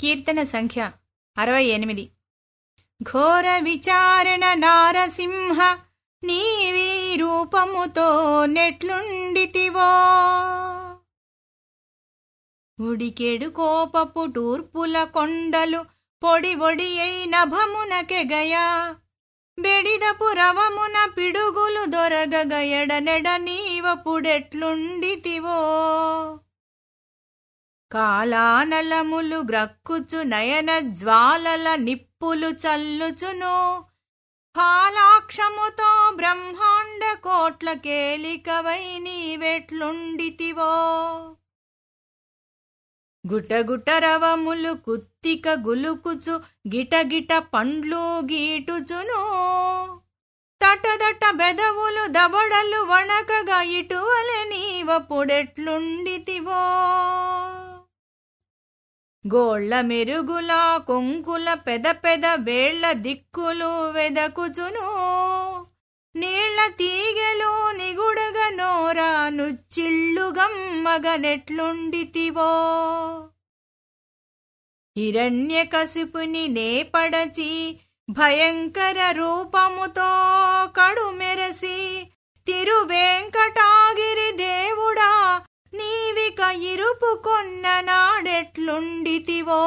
కీర్తన సంఖ్య అరవై ఎనిమిది. ఘోర విచారణ నారసింహ నీవీ రూపముతో నెట్లుండితివో. ఉడికెడు కోపపు టూర్పుల కొండలు పొడి ఒడి అయిన భమునకెగయా బెడిదపు రవమున పిడుగులు దొరగగయడనెడ నీవపుడెట్లుండితివో. కాలానలములు గ్రక్కుచు నయన జ్వాలల నిప్పులు చల్లుచును. ఫాలాక్షముతో బ్రహ్మాండ కోట్ల కేలికవై నీవెట్లుండితివో. గుటగుట రవములు కుత్తిక గులుకుచు గిటగిట పండ్లు గీటుచును. తటదట బెదవులు దవడలు వణకగా ఇటువలె నీవపుడెట్లుండితివో. గోళ్ళ మెరుగుల కొంకుల పెద పెద వేళ్ళ దిక్కులు వెదకుచును. నీళ్ళ తీగలు నిగుడగ నోరా నుచ్చిళ్ళుగమ్మగ నెట్లుండితివో. హిరణ్య కసిపుని నేపడచి భయంకర రూపముతో కడుమెరసి తిరువేంకటా కలుపుకొన్న నాడెట్లుండితివో?